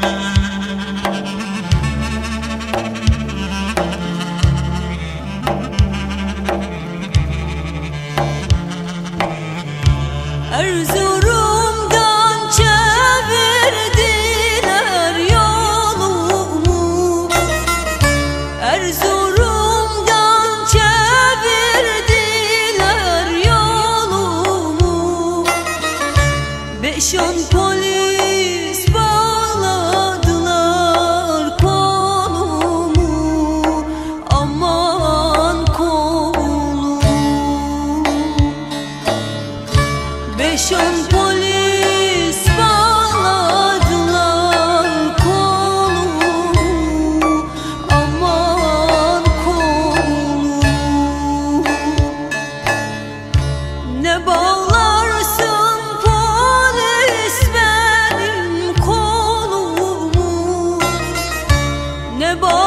na na na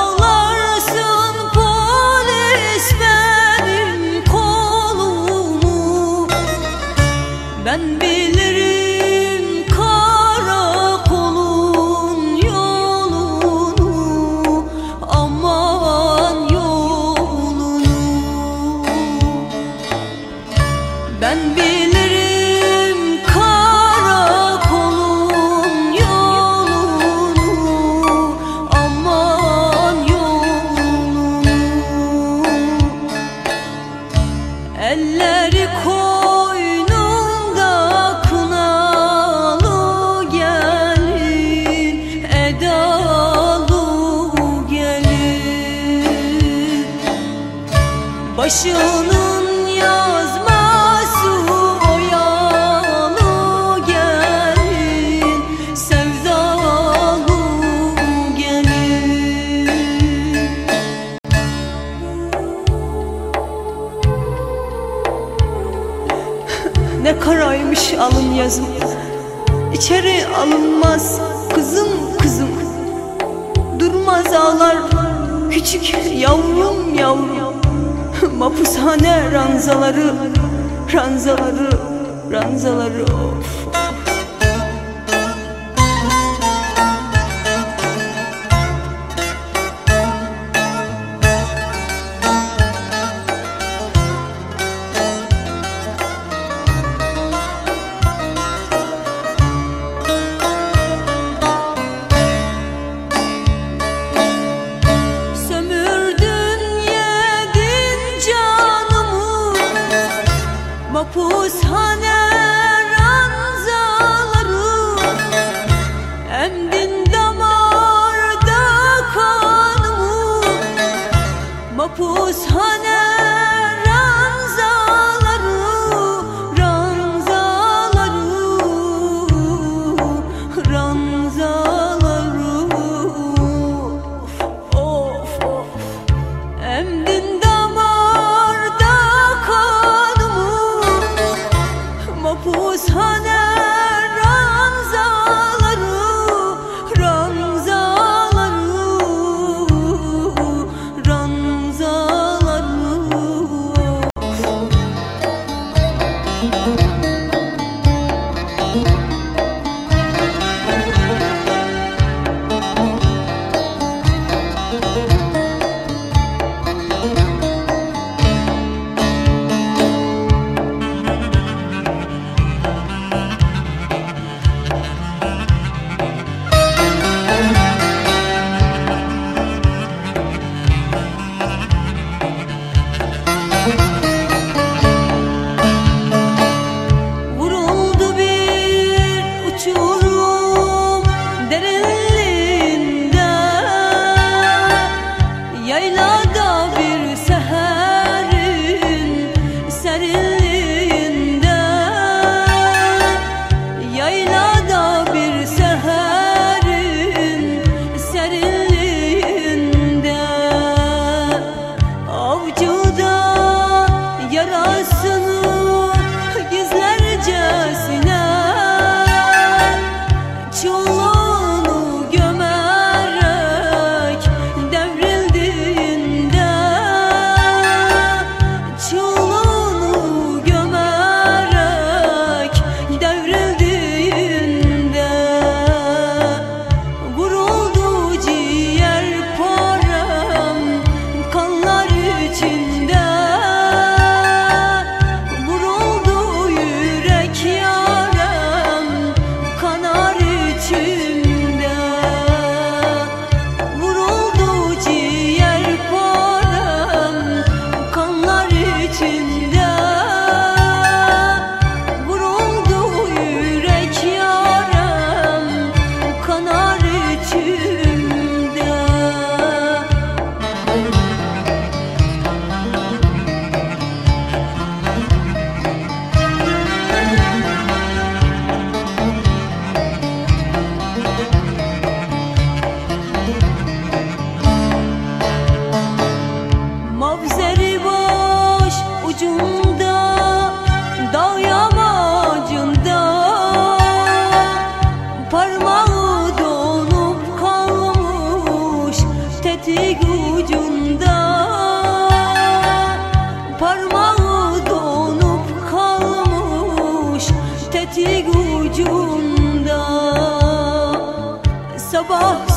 Ne Başının yazması oyalı gelin Sevdalı gelin Ne karaymış alın yazım. İçeri alınmaz kızım kızım. Durmaz ağlar küçük yavrum yavrum Mapushane ranzaları Ranzaları Ranzaları of Sömürdün to 宝宝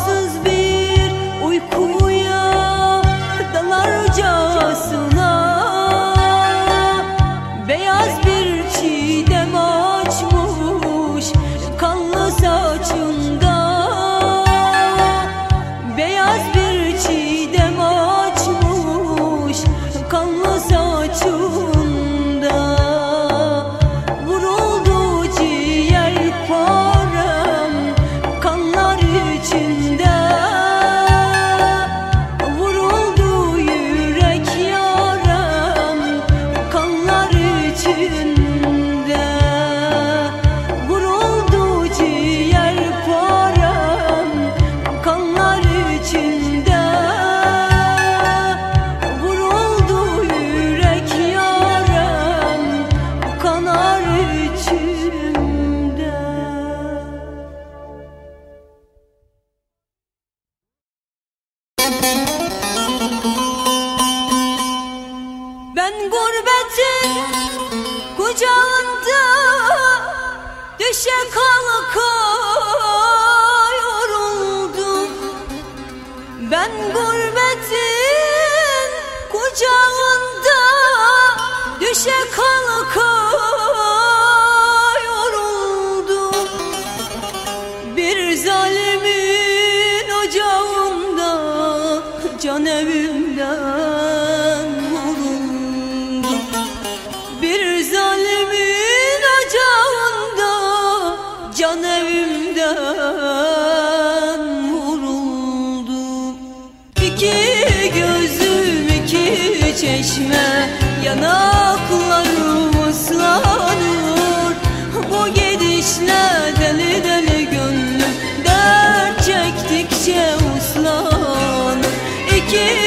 Ben gurbetin kucağında düşe kalka çeşme yanaklarım ıslanır Bu gidişle deli deli gönlüm dert çektikçe uslanır. İki